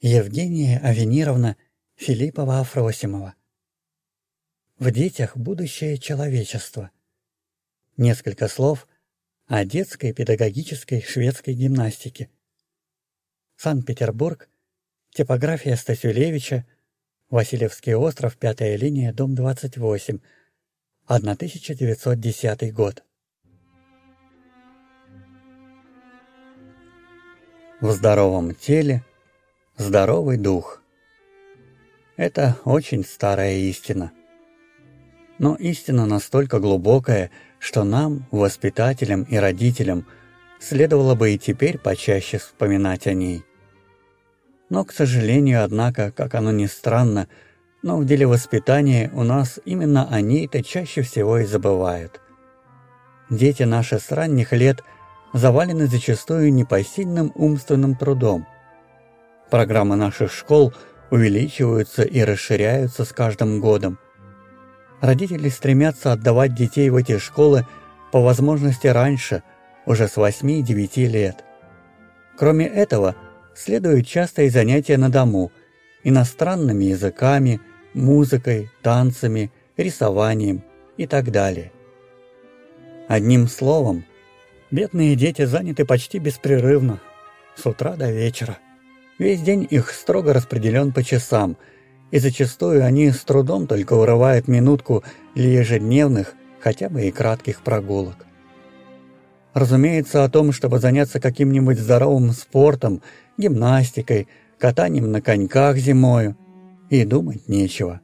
Евгения Авенировна Филиппова-Афросимова. В детях будущее человечества. Несколько слов о детской педагогической шведской гимнастике. Санкт-Петербург, типография Стасюлевича, Васильевский остров, пятая линия, дом 28, 1910 год. В здоровом теле здоровый дух. Это очень старая истина. Но истина настолько глубокая, что нам, воспитателям и родителям, следовало бы и теперь почаще вспоминать о ней. Но, к сожалению, однако, как оно ни странно, но в деле воспитания у нас именно о ней-то чаще всего и забывают. Дети наши с ранних лет завалены зачастую непосильным умственным трудом. Программы наших школ увеличиваются и расширяются с каждым годом. Родители стремятся отдавать детей в эти школы по возможности раньше, уже с 8-9 лет. Кроме этого, следуют частые занятия на дому, иностранными языками, музыкой, танцами, рисованием и так далее. Одним словом, бедные дети заняты почти беспрерывно, с утра до вечера. Весь день их строго распределен по часам – и зачастую они с трудом только урывают минутку для ежедневных, хотя бы и кратких прогулок. Разумеется, о том, чтобы заняться каким-нибудь здоровым спортом, гимнастикой, катанием на коньках зимою, и думать нечего.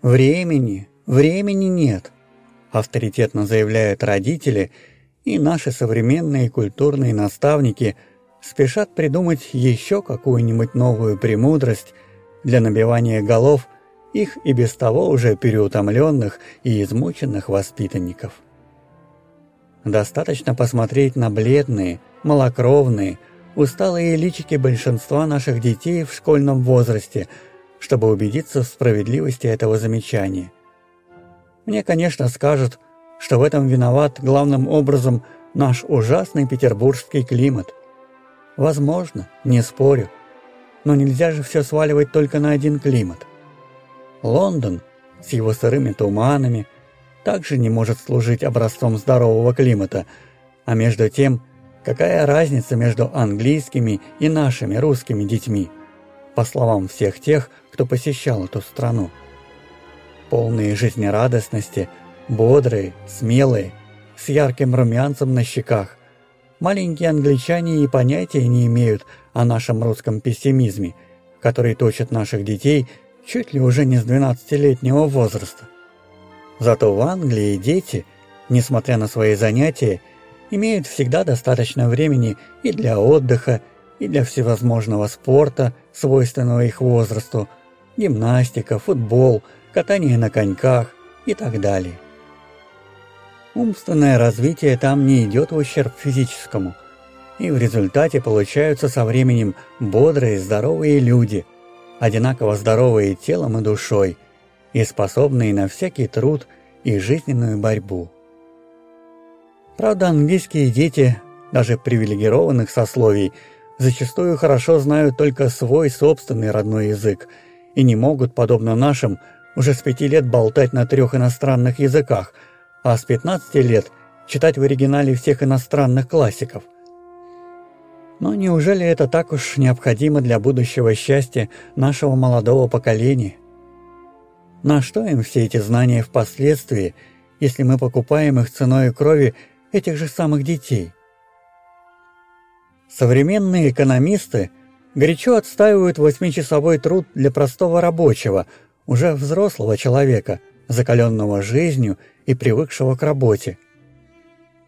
«Времени, времени нет», – авторитетно заявляют родители, и наши современные культурные наставники спешат придумать еще какую-нибудь новую премудрость – для набивания голов их и без того уже переутомленных и измученных воспитанников. Достаточно посмотреть на бледные, малокровные, усталые личики большинства наших детей в школьном возрасте, чтобы убедиться в справедливости этого замечания. Мне, конечно, скажут, что в этом виноват главным образом наш ужасный петербургский климат. Возможно, не спорю но нельзя же все сваливать только на один климат. Лондон с его сырыми туманами также не может служить образцом здорового климата, а между тем, какая разница между английскими и нашими русскими детьми, по словам всех тех, кто посещал эту страну. Полные жизнерадостности, бодрые, смелые, с ярким румянцем на щеках, маленькие англичане и понятия не имеют о нашем русском пессимизме, который точит наших детей чуть ли уже не с 12-летнего возраста. Зато в Англии дети, несмотря на свои занятия, имеют всегда достаточно времени и для отдыха, и для всевозможного спорта, свойственного их возрасту, гимнастика, футбол, катание на коньках и так далее. Умственное развитие там не идет в ущерб физическому – и в результате получаются со временем бодрые, здоровые люди, одинаково здоровые телом и душой, и способные на всякий труд и жизненную борьбу. Правда, английские дети, даже привилегированных сословий, зачастую хорошо знают только свой собственный родной язык и не могут, подобно нашим, уже с пяти лет болтать на трех иностранных языках, а с 15 лет читать в оригинале всех иностранных классиков. Но неужели это так уж необходимо для будущего счастья нашего молодого поколения? На что им все эти знания впоследствии, если мы покупаем их ценой крови этих же самых детей? Современные экономисты горячо отстаивают восьмичасовой труд для простого рабочего, уже взрослого человека, закаленного жизнью и привыкшего к работе.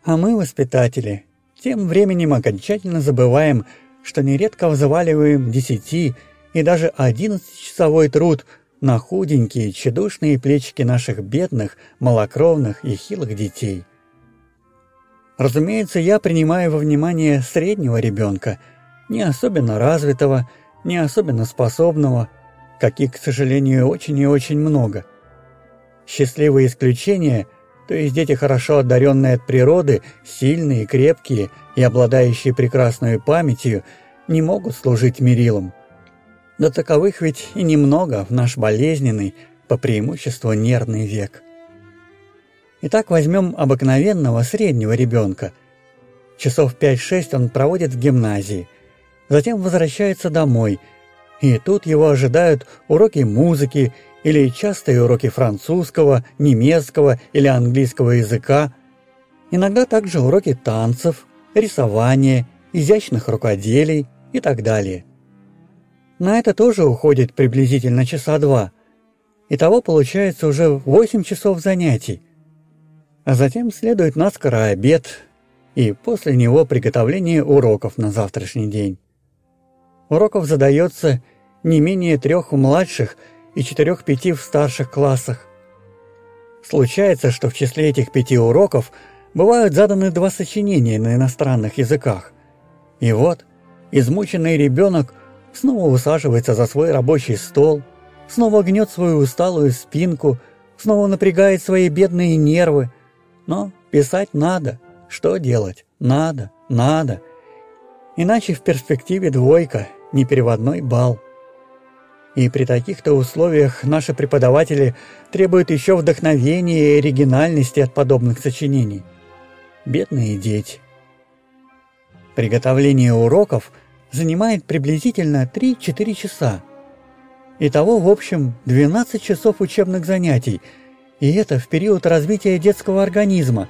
А мы, воспитатели, тем временем окончательно забываем, что нередко взваливаем десяти и даже одиннадцатичасовой труд на худенькие, тщедушные плечики наших бедных, малокровных и хилых детей. Разумеется, я принимаю во внимание среднего ребенка, не особенно развитого, не особенно способного, каких, к сожалению, очень и очень много. Счастливые исключения – то есть дети, хорошо одаренные от природы, сильные, крепкие и обладающие прекрасной памятью, не могут служить мерилом. Да таковых ведь и немного в наш болезненный, по преимуществу нервный век. Итак, возьмем обыкновенного среднего ребенка. Часов 5-6 он проводит в гимназии, затем возвращается домой, и тут его ожидают уроки музыки или частые уроки французского, немецкого или английского языка, иногда также уроки танцев, рисования, изящных рукоделий и так далее. На это тоже уходит приблизительно часа два. Итого получается уже 8 часов занятий. А затем следует наскоро обед, и после него приготовление уроков на завтрашний день. Уроков задается не менее трех в младших и четырех-пяти в старших классах. Случается, что в числе этих пяти уроков бывают заданы два сочинения на иностранных языках. И вот, измученный ребенок – снова усаживается за свой рабочий стол, снова гнет свою усталую спинку, снова напрягает свои бедные нервы. Но писать надо. Что делать? Надо, надо. Иначе в перспективе двойка, не переводной балл. И при таких-то условиях наши преподаватели требуют еще вдохновения и оригинальности от подобных сочинений. Бедные дети. Приготовление уроков – занимает приблизительно 3-4 часа. Итого, в общем, 12 часов учебных занятий, и это в период развития детского организма,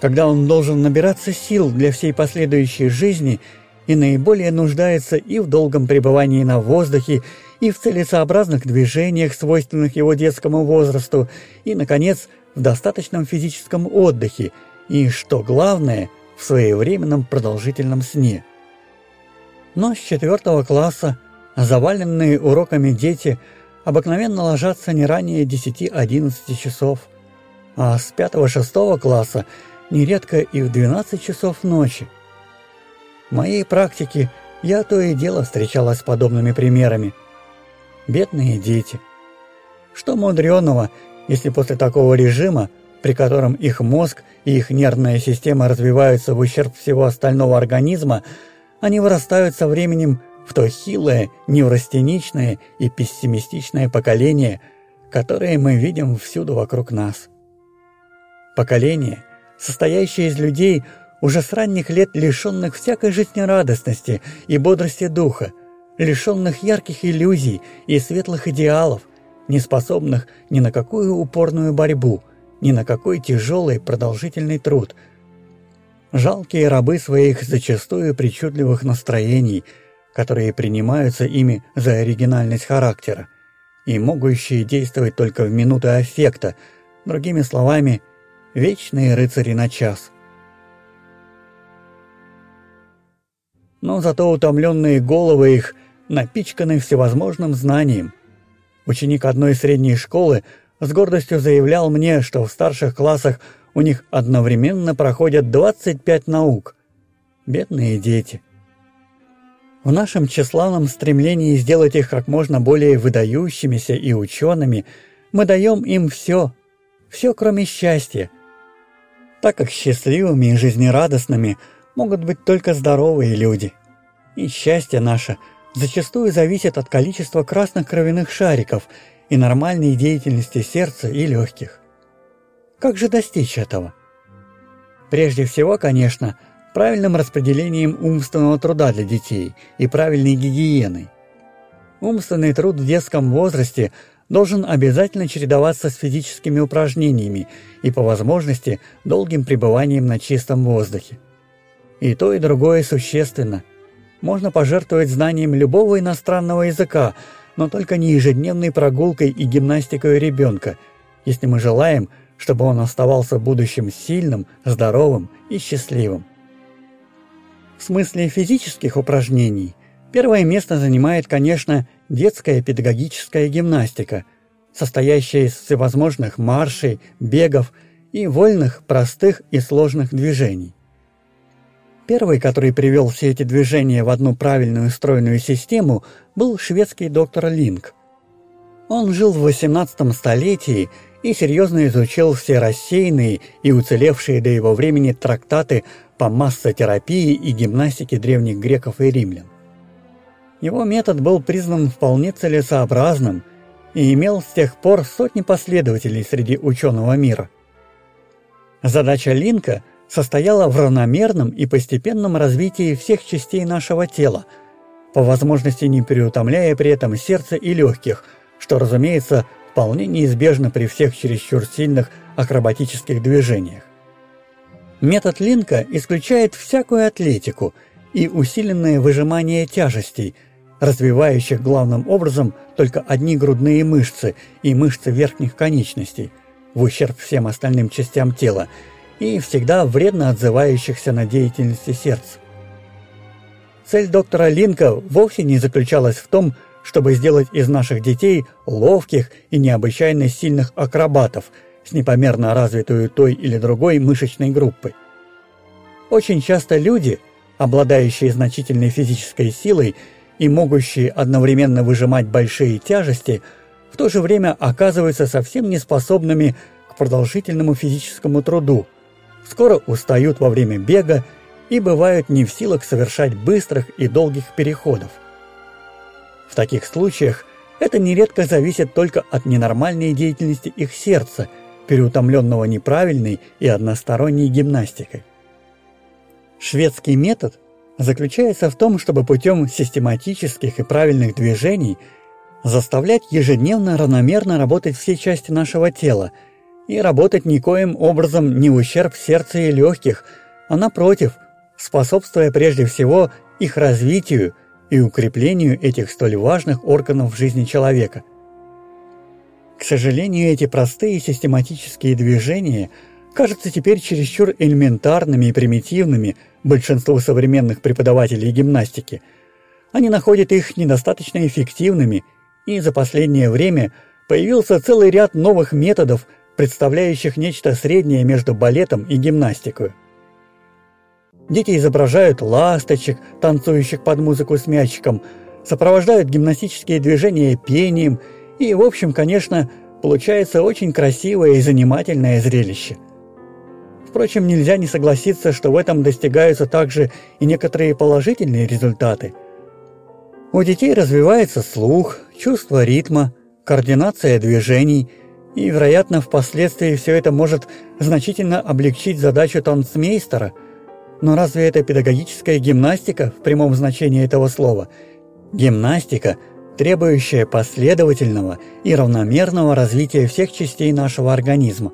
когда он должен набираться сил для всей последующей жизни и наиболее нуждается и в долгом пребывании на воздухе, и в целесообразных движениях, свойственных его детскому возрасту, и, наконец, в достаточном физическом отдыхе, и, что главное, в своевременном продолжительном сне но с четвертого класса заваленные уроками дети обыкновенно ложатся не ранее 10-11 часов, а с пятого-шестого класса нередко и в 12 часов ночи. В моей практике я то и дело встречалась с подобными примерами. Бедные дети. Что мудреного, если после такого режима, при котором их мозг и их нервная система развиваются в ущерб всего остального организма, они вырастают со временем в то хилое, неврастеничное и пессимистичное поколение, которое мы видим всюду вокруг нас. Поколение, состоящее из людей, уже с ранних лет лишенных всякой жизнерадостности и бодрости духа, лишенных ярких иллюзий и светлых идеалов, не способных ни на какую упорную борьбу, ни на какой тяжелый продолжительный труд – жалкие рабы своих зачастую причудливых настроений, которые принимаются ими за оригинальность характера и могущие действовать только в минуты аффекта, другими словами, вечные рыцари на час. Но зато утомленные головы их напичканы всевозможным знанием. Ученик одной средней школы с гордостью заявлял мне, что в старших классах – у них одновременно проходят 25 наук. Бедные дети. В нашем тщеславном стремлении сделать их как можно более выдающимися и учеными, мы даем им все, все кроме счастья, так как счастливыми и жизнерадостными могут быть только здоровые люди. И счастье наше зачастую зависит от количества красных кровяных шариков и нормальной деятельности сердца и легких. Как же достичь этого? Прежде всего, конечно, правильным распределением умственного труда для детей и правильной гигиеной. Умственный труд в детском возрасте должен обязательно чередоваться с физическими упражнениями и, по возможности, долгим пребыванием на чистом воздухе. И то, и другое существенно. Можно пожертвовать знанием любого иностранного языка, но только не ежедневной прогулкой и гимнастикой ребенка, если мы желаем, чтобы он оставался в будущем сильным, здоровым и счастливым. В смысле физических упражнений первое место занимает, конечно, детская педагогическая гимнастика, состоящая из всевозможных маршей, бегов и вольных, простых и сложных движений. Первый, который привел все эти движения в одну правильную стройную систему, был шведский доктор Линк. Он жил в 18 столетии и серьезно изучил все рассеянные и уцелевшие до его времени трактаты по массотерапии и гимнастике древних греков и римлян. Его метод был признан вполне целесообразным и имел с тех пор сотни последователей среди ученого мира. Задача Линка состояла в равномерном и постепенном развитии всех частей нашего тела, по возможности не переутомляя при этом сердце и легких, что, разумеется, вполне неизбежно при всех чересчур сильных акробатических движениях. Метод Линка исключает всякую атлетику и усиленное выжимание тяжестей, развивающих главным образом только одни грудные мышцы и мышцы верхних конечностей, в ущерб всем остальным частям тела, и всегда вредно отзывающихся на деятельности сердца. Цель доктора Линка вовсе не заключалась в том, чтобы сделать из наших детей ловких и необычайно сильных акробатов с непомерно развитую той или другой мышечной группой. Очень часто люди, обладающие значительной физической силой и могущие одновременно выжимать большие тяжести, в то же время оказываются совсем неспособными к продолжительному физическому труду, скоро устают во время бега и бывают не в силах совершать быстрых и долгих переходов. В таких случаях это нередко зависит только от ненормальной деятельности их сердца, переутомленного неправильной и односторонней гимнастикой. Шведский метод заключается в том, чтобы путем систематических и правильных движений заставлять ежедневно равномерно работать все части нашего тела и работать никоим образом не в ущерб сердца и легких, а напротив, способствуя прежде всего их развитию и укреплению этих столь важных органов в жизни человека. К сожалению, эти простые систематические движения кажутся теперь чересчур элементарными и примитивными большинству современных преподавателей гимнастики. Они находят их недостаточно эффективными, и за последнее время появился целый ряд новых методов, представляющих нечто среднее между балетом и гимнастикой. Дети изображают ласточек, танцующих под музыку с мячиком, сопровождают гимнастические движения пением, и, в общем, конечно, получается очень красивое и занимательное зрелище. Впрочем, нельзя не согласиться, что в этом достигаются также и некоторые положительные результаты. У детей развивается слух, чувство ритма, координация движений, и, вероятно, впоследствии все это может значительно облегчить задачу танцмейстера – но разве это педагогическая гимнастика в прямом значении этого слова? Гимнастика, требующая последовательного и равномерного развития всех частей нашего организма.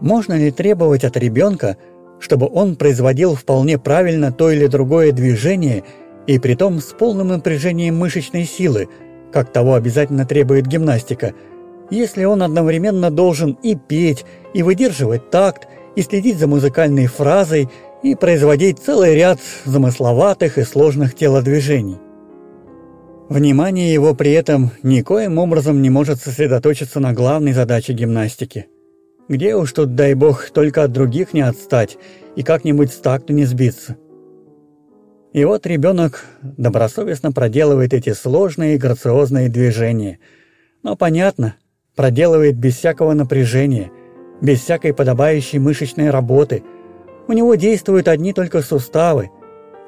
Можно ли требовать от ребенка, чтобы он производил вполне правильно то или другое движение и притом с полным напряжением мышечной силы, как того обязательно требует гимнастика, если он одновременно должен и петь, и выдерживать такт, и следить за музыкальной фразой, и производить целый ряд замысловатых и сложных телодвижений. Внимание его при этом никоим образом не может сосредоточиться на главной задаче гимнастики. Где уж тут, дай бог, только от других не отстать и как-нибудь с такту не сбиться. И вот ребенок добросовестно проделывает эти сложные и грациозные движения. Но понятно, проделывает без всякого напряжения, без всякой подобающей мышечной работы. У него действуют одни только суставы,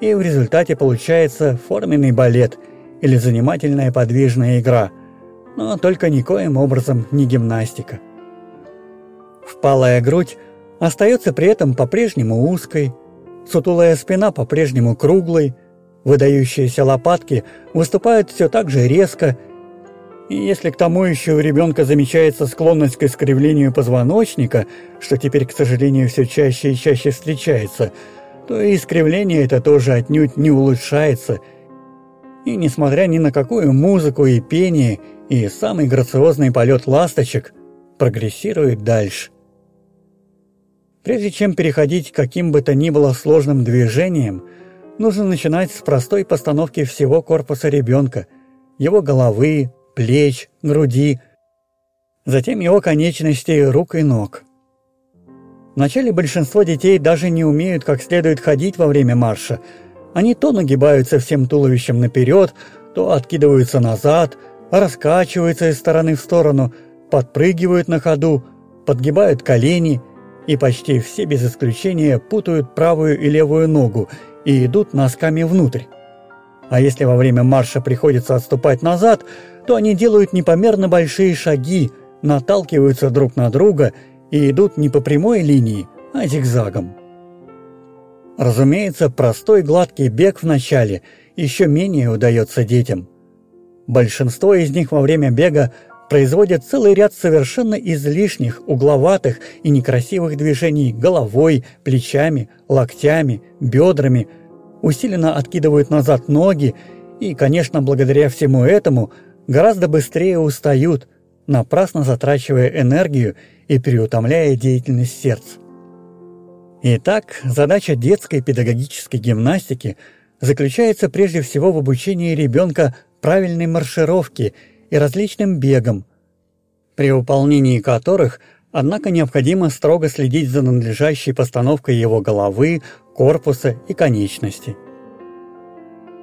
и в результате получается форменный балет или занимательная подвижная игра, но только никоим образом не гимнастика. Впалая грудь остается при этом по-прежнему узкой, сутулая спина по-прежнему круглой, выдающиеся лопатки выступают все так же резко и если к тому еще у ребенка замечается склонность к искривлению позвоночника, что теперь, к сожалению, все чаще и чаще встречается, то и искривление это тоже отнюдь не улучшается. И несмотря ни на какую музыку и пение, и самый грациозный полет ласточек прогрессирует дальше. Прежде чем переходить к каким бы то ни было сложным движениям, нужно начинать с простой постановки всего корпуса ребенка, его головы, плеч, груди, затем его конечностей, рук и ног. Вначале большинство детей даже не умеют как следует ходить во время марша. Они то нагибаются всем туловищем наперед, то откидываются назад, раскачиваются из стороны в сторону, подпрыгивают на ходу, подгибают колени и почти все без исключения путают правую и левую ногу и идут носками внутрь. А если во время марша приходится отступать назад, то они делают непомерно большие шаги, наталкиваются друг на друга и идут не по прямой линии, а зигзагом. Разумеется, простой гладкий бег в начале еще менее удается детям. Большинство из них во время бега производят целый ряд совершенно излишних, угловатых и некрасивых движений головой, плечами, локтями, бедрами, усиленно откидывают назад ноги и, конечно, благодаря всему этому гораздо быстрее устают, напрасно затрачивая энергию и переутомляя деятельность сердца. Итак, задача детской педагогической гимнастики заключается прежде всего в обучении ребенка правильной маршировке и различным бегам, при выполнении которых, однако, необходимо строго следить за надлежащей постановкой его головы, корпуса и конечностей.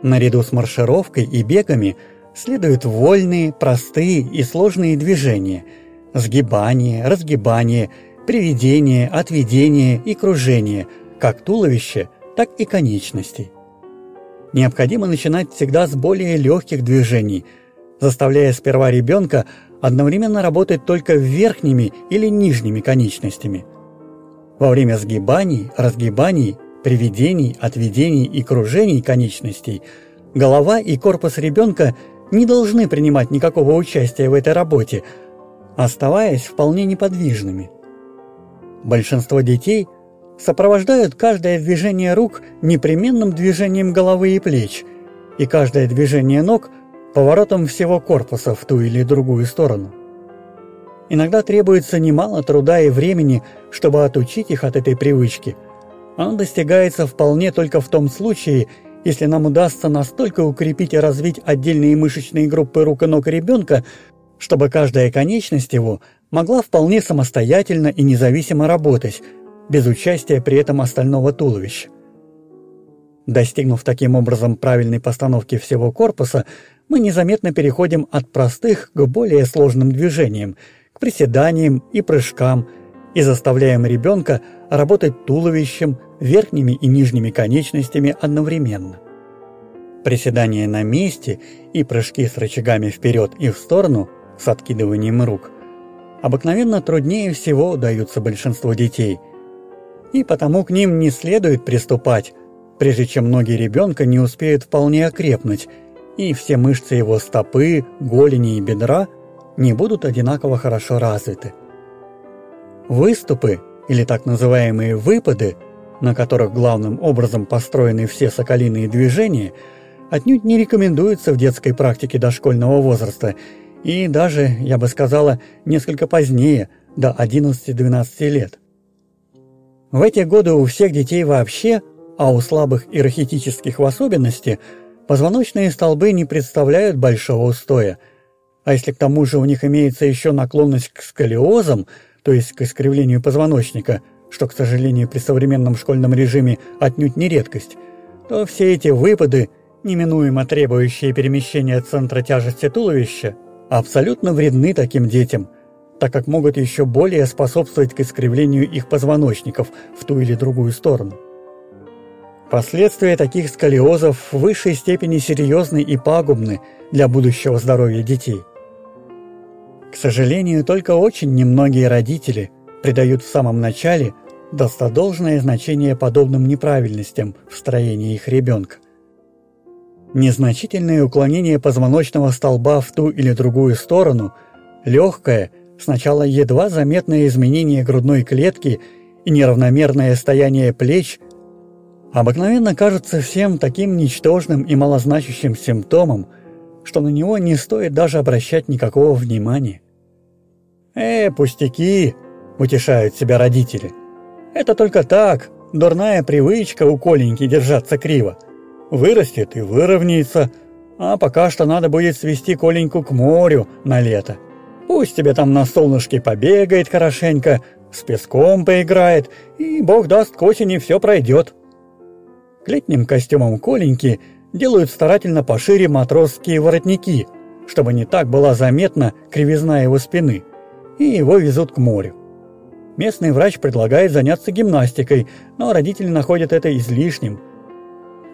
Наряду с маршировкой и бегами следуют вольные, простые и сложные движения – сгибание, разгибание – приведение, отведение и кружение, как туловище, так и конечностей. Необходимо начинать всегда с более легких движений, заставляя сперва ребенка одновременно работать только верхними или нижними конечностями. Во время сгибаний, разгибаний, приведений, отведений и кружений конечностей голова и корпус ребенка не должны принимать никакого участия в этой работе, оставаясь вполне неподвижными. Большинство детей сопровождают каждое движение рук непременным движением головы и плеч, и каждое движение ног поворотом всего корпуса в ту или другую сторону. Иногда требуется немало труда и времени, чтобы отучить их от этой привычки. Оно достигается вполне только в том случае, если нам удастся настолько укрепить и развить отдельные мышечные группы рук и ног ребенка, чтобы каждая конечность его могла вполне самостоятельно и независимо работать, без участия при этом остального туловища. Достигнув таким образом правильной постановки всего корпуса, мы незаметно переходим от простых к более сложным движениям, к приседаниям и прыжкам, и заставляем ребенка работать туловищем, верхними и нижними конечностями одновременно. Приседания на месте и прыжки с рычагами вперед и в сторону с откидыванием рук обыкновенно труднее всего удаются большинству детей, и потому к ним не следует приступать, прежде чем ноги ребенка не успеют вполне окрепнуть, и все мышцы его стопы, голени и бедра не будут одинаково хорошо развиты. Выступы, или так называемые выпады, на которых главным образом построены все соколиные движения, отнюдь не рекомендуются в детской практике дошкольного возраста – и даже, я бы сказала, несколько позднее, до 11-12 лет. В эти годы у всех детей вообще, а у слабых и рахитических в особенности, позвоночные столбы не представляют большого устоя, а если к тому же у них имеется еще наклонность к сколиозам, то есть к искривлению позвоночника, что, к сожалению, при современном школьном режиме отнюдь не редкость, то все эти выпады, неминуемо требующие перемещения центра тяжести туловища, абсолютно вредны таким детям, так как могут еще более способствовать к искривлению их позвоночников в ту или другую сторону. Последствия таких сколиозов в высшей степени серьезны и пагубны для будущего здоровья детей. К сожалению, только очень немногие родители придают в самом начале достодолжное значение подобным неправильностям в строении их ребенка. Незначительное уклонение позвоночного столба в ту или другую сторону, легкое, сначала едва заметное изменение грудной клетки и неравномерное стояние плеч обыкновенно кажется всем таким ничтожным и малозначащим симптомом, что на него не стоит даже обращать никакого внимания. «Э, пустяки!» – утешают себя родители. «Это только так, дурная привычка у Коленьки держаться криво вырастет и выровняется, а пока что надо будет свести Коленьку к морю на лето. Пусть тебе там на солнышке побегает хорошенько, с песком поиграет, и бог даст к осени все пройдет. К летним костюмам Коленьки делают старательно пошире матросские воротники, чтобы не так была заметна кривизна его спины, и его везут к морю. Местный врач предлагает заняться гимнастикой, но родители находят это излишним –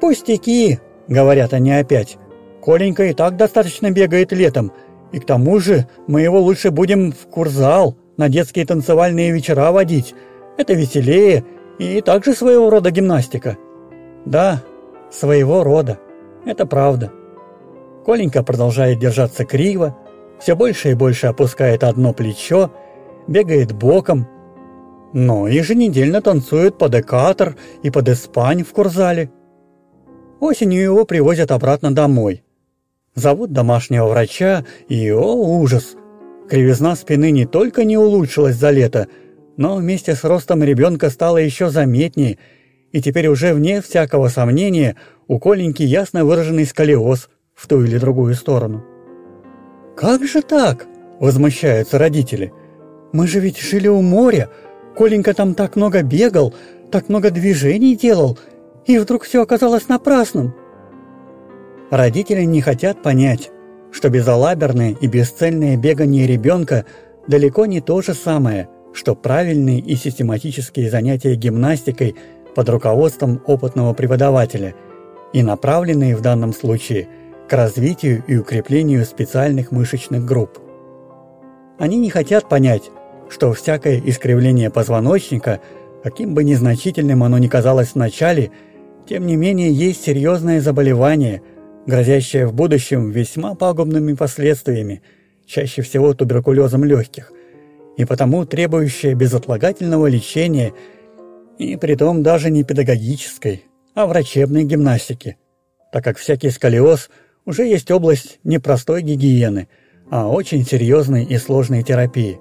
«Пустяки!» – говорят они опять. Коленька и так достаточно бегает летом, и к тому же мы его лучше будем в курзал на детские танцевальные вечера водить. Это веселее и также своего рода гимнастика. Да, своего рода. Это правда. Коленька продолжает держаться криво, все больше и больше опускает одно плечо, бегает боком, но еженедельно танцует под экатор и под испань в курзале. Осенью его привозят обратно домой. Зовут домашнего врача, и, о ужас, кривизна спины не только не улучшилась за лето, но вместе с ростом ребенка стала еще заметнее, и теперь уже вне всякого сомнения у Коленьки ясно выраженный сколиоз в ту или другую сторону. «Как же так?» – возмущаются родители. «Мы же ведь жили у моря, Коленька там так много бегал, так много движений делал, и вдруг все оказалось напрасным». Родители не хотят понять, что безалаберное и бесцельное бегание ребенка далеко не то же самое, что правильные и систематические занятия гимнастикой под руководством опытного преподавателя и направленные в данном случае к развитию и укреплению специальных мышечных групп. Они не хотят понять, что всякое искривление позвоночника, каким бы незначительным оно ни казалось вначале, тем не менее есть серьезное заболевание, грозящее в будущем весьма пагубными последствиями, чаще всего туберкулезом легких, и потому требующее безотлагательного лечения, и притом даже не педагогической, а врачебной гимнастики, так как всякий сколиоз уже есть область не простой гигиены, а очень серьезной и сложной терапии.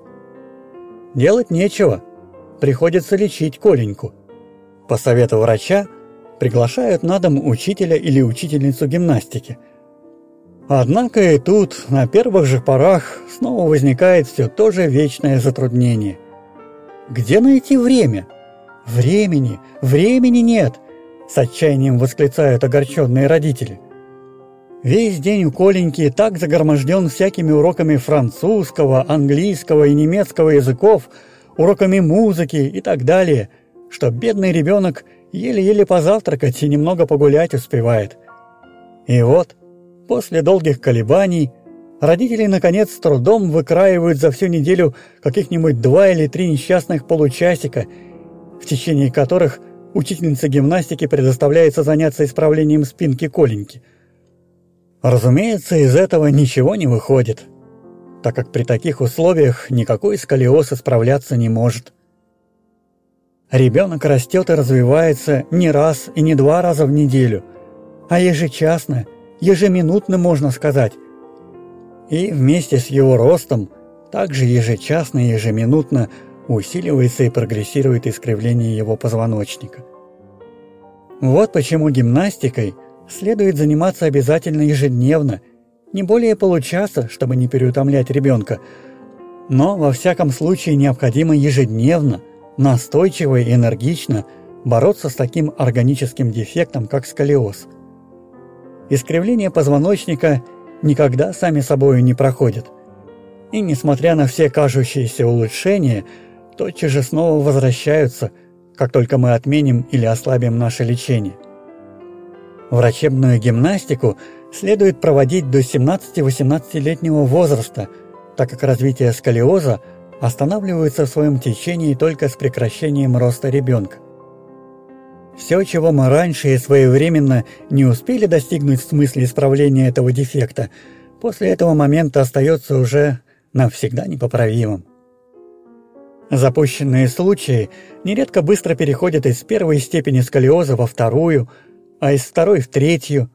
Делать нечего, приходится лечить Коленьку. По совету врача приглашают на дом учителя или учительницу гимнастики. Однако и тут, на первых же порах, снова возникает все то же вечное затруднение. Где найти время? Времени, времени нет, с отчаянием восклицают огорченные родители. Весь день у Коленьки так загроможден всякими уроками французского, английского и немецкого языков, уроками музыки и так далее, что бедный ребенок еле-еле позавтракать и немного погулять успевает. И вот, после долгих колебаний, родители наконец с трудом выкраивают за всю неделю каких-нибудь два или три несчастных получасика, в течение которых учительнице гимнастики предоставляется заняться исправлением спинки Коленьки – Разумеется, из этого ничего не выходит, так как при таких условиях никакой сколиоз исправляться не может. Ребенок растет и развивается не раз и не два раза в неделю, а ежечасно, ежеминутно, можно сказать. И вместе с его ростом также ежечасно и ежеминутно усиливается и прогрессирует искривление его позвоночника. Вот почему гимнастикой – следует заниматься обязательно ежедневно, не более получаса, чтобы не переутомлять ребенка, но во всяком случае необходимо ежедневно, настойчиво и энергично бороться с таким органическим дефектом, как сколиоз. Искривление позвоночника никогда сами собою не проходит. И несмотря на все кажущиеся улучшения, тотчас же снова возвращаются, как только мы отменим или ослабим наше лечение. Врачебную гимнастику следует проводить до 17-18-летнего возраста, так как развитие сколиоза останавливается в своем течении только с прекращением роста ребенка. Все, чего мы раньше и своевременно не успели достигнуть в смысле исправления этого дефекта, после этого момента остается уже навсегда непоправимым. Запущенные случаи нередко быстро переходят из первой степени сколиоза во вторую – а из второй в третью.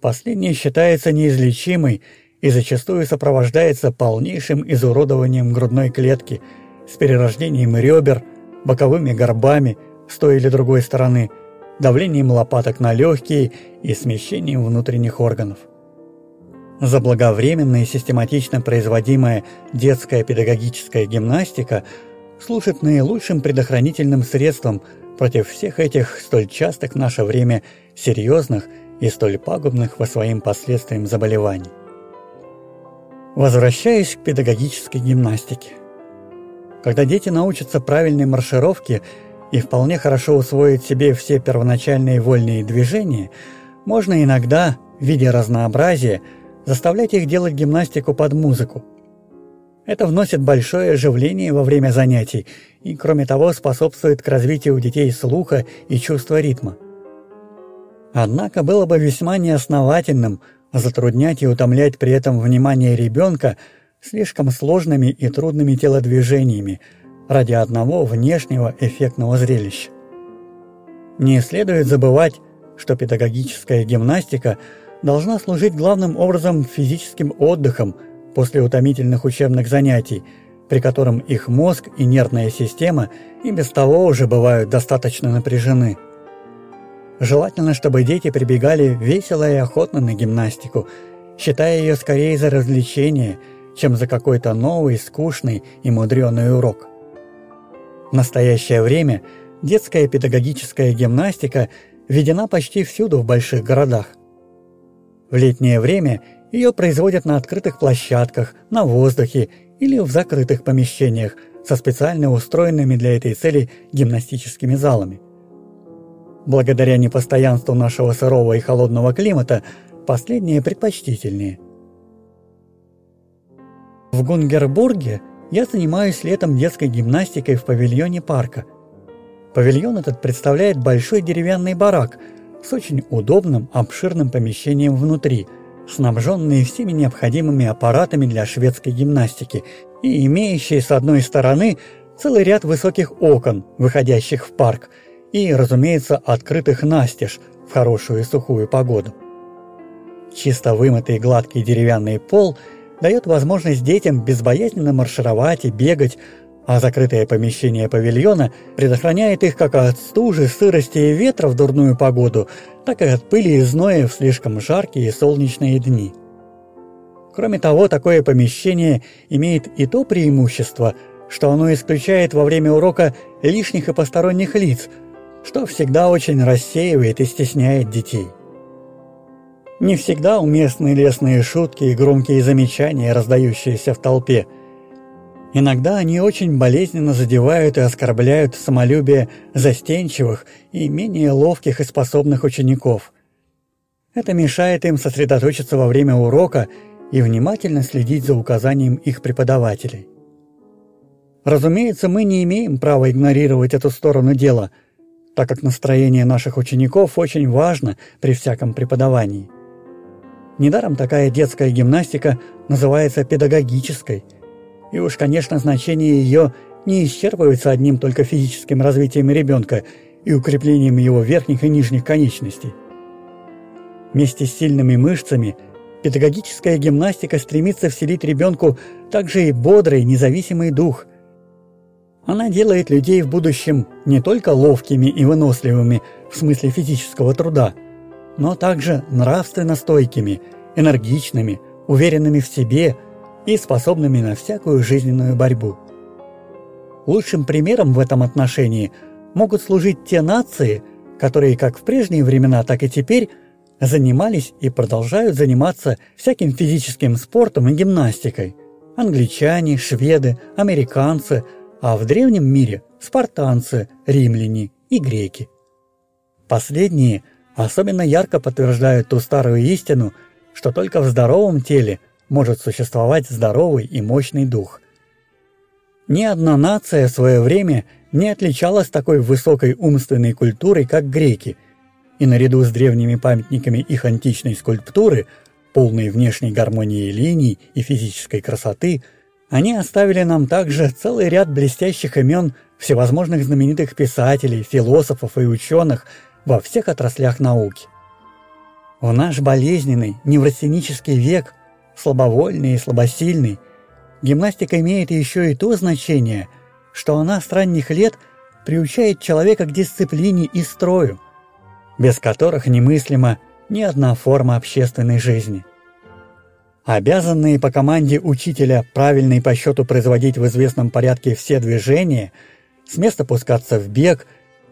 Последняя считается неизлечимой и зачастую сопровождается полнейшим изуродованием грудной клетки с перерождением ребер, боковыми горбами с той или другой стороны, давлением лопаток на легкие и смещением внутренних органов. Заблаговременная и систематично производимая детская педагогическая гимнастика служит наилучшим предохранительным средством против всех этих столь частых в наше время серьезных и столь пагубных по своим последствиям заболеваний. Возвращаясь к педагогической гимнастике. Когда дети научатся правильной маршировке и вполне хорошо усвоят себе все первоначальные вольные движения, можно иногда, в виде разнообразия, заставлять их делать гимнастику под музыку. Это вносит большое оживление во время занятий и, кроме того, способствует к развитию у детей слуха и чувства ритма. Однако было бы весьма неосновательным затруднять и утомлять при этом внимание ребенка слишком сложными и трудными телодвижениями ради одного внешнего эффектного зрелища. Не следует забывать, что педагогическая гимнастика должна служить главным образом физическим отдыхом после утомительных учебных занятий, при котором их мозг и нервная система и без того уже бывают достаточно напряжены. Желательно, чтобы дети прибегали весело и охотно на гимнастику, считая ее скорее за развлечение, чем за какой-то новый, скучный и мудреный урок. В настоящее время детская педагогическая гимнастика введена почти всюду в больших городах. В летнее время ее производят на открытых площадках, на воздухе или в закрытых помещениях со специально устроенными для этой цели гимнастическими залами. Благодаря непостоянству нашего сырого и холодного климата, последние предпочтительнее. В Гунгербурге я занимаюсь летом детской гимнастикой в павильоне парка. Павильон этот представляет большой деревянный барак с очень удобным обширным помещением внутри, снабженный всеми необходимыми аппаратами для шведской гимнастики и имеющий с одной стороны целый ряд высоких окон, выходящих в парк – и, разумеется, открытых настежь в хорошую и сухую погоду. Чисто вымытый гладкий деревянный пол дает возможность детям безбоязненно маршировать и бегать, а закрытое помещение павильона предохраняет их как от стужи, сырости и ветра в дурную погоду, так и от пыли и зноя в слишком жаркие солнечные дни. Кроме того, такое помещение имеет и то преимущество, что оно исключает во время урока лишних и посторонних лиц – что всегда очень рассеивает и стесняет детей. Не всегда уместны лесные шутки и громкие замечания, раздающиеся в толпе. Иногда они очень болезненно задевают и оскорбляют самолюбие застенчивых и менее ловких и способных учеников. Это мешает им сосредоточиться во время урока и внимательно следить за указанием их преподавателей. Разумеется, мы не имеем права игнорировать эту сторону дела – так как настроение наших учеников очень важно при всяком преподавании. Недаром такая детская гимнастика называется педагогической, и уж, конечно, значение ее не исчерпывается одним только физическим развитием ребенка и укреплением его верхних и нижних конечностей. Вместе с сильными мышцами педагогическая гимнастика стремится вселить ребенку также и бодрый, независимый дух – она делает людей в будущем не только ловкими и выносливыми в смысле физического труда, но также нравственно стойкими, энергичными, уверенными в себе и способными на всякую жизненную борьбу. Лучшим примером в этом отношении могут служить те нации, которые как в прежние времена, так и теперь занимались и продолжают заниматься всяким физическим спортом и гимнастикой. Англичане, шведы, американцы – а в древнем мире – спартанцы, римляне и греки. Последние особенно ярко подтверждают ту старую истину, что только в здоровом теле может существовать здоровый и мощный дух. Ни одна нация в свое время не отличалась такой высокой умственной культурой, как греки, и наряду с древними памятниками их античной скульптуры, полной внешней гармонии линий и физической красоты – они оставили нам также целый ряд блестящих имен всевозможных знаменитых писателей, философов и ученых во всех отраслях науки. В наш болезненный, неврастенический век, слабовольный и слабосильный, гимнастика имеет еще и то значение, что она с ранних лет приучает человека к дисциплине и строю, без которых немыслима ни одна форма общественной жизни. Обязанные по команде учителя правильно по счету производить в известном порядке все движения, с места пускаться в бег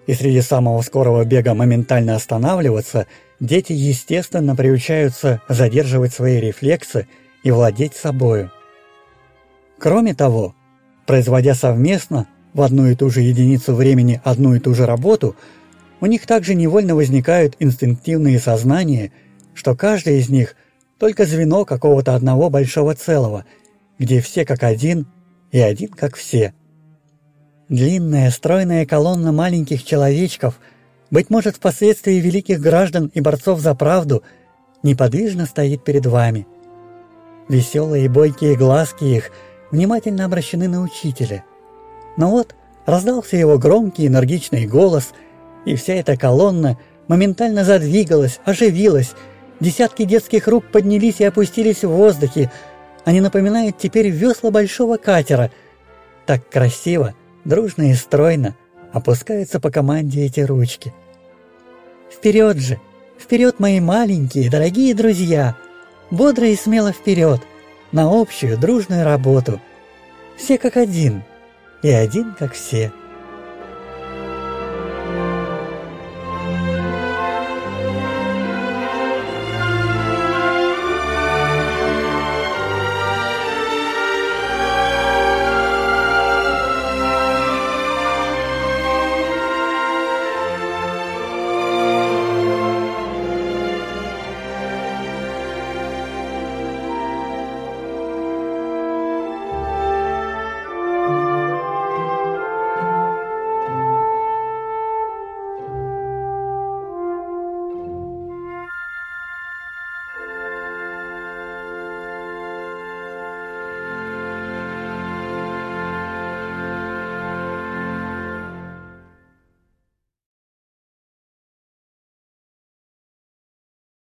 и среди самого скорого бега моментально останавливаться, дети естественно приучаются задерживать свои рефлексы и владеть собою. Кроме того, производя совместно в одну и ту же единицу времени одну и ту же работу, у них также невольно возникают инстинктивные сознания, что каждый из них только звено какого-то одного большого целого, где все как один и один как все. Длинная стройная колонна маленьких человечков, быть может впоследствии великих граждан и борцов за правду, неподвижно стоит перед вами. Веселые и бойкие глазки их внимательно обращены на учителя. Но вот раздался его громкий энергичный голос, и вся эта колонна моментально задвигалась, оживилась, Десятки детских рук поднялись и опустились в воздухе. Они напоминают теперь весла большого катера. Так красиво, дружно и стройно опускаются по команде эти ручки. Вперед же! Вперед, мои маленькие, дорогие друзья! Бодро и смело вперед! На общую дружную работу! Все как один, и один как все.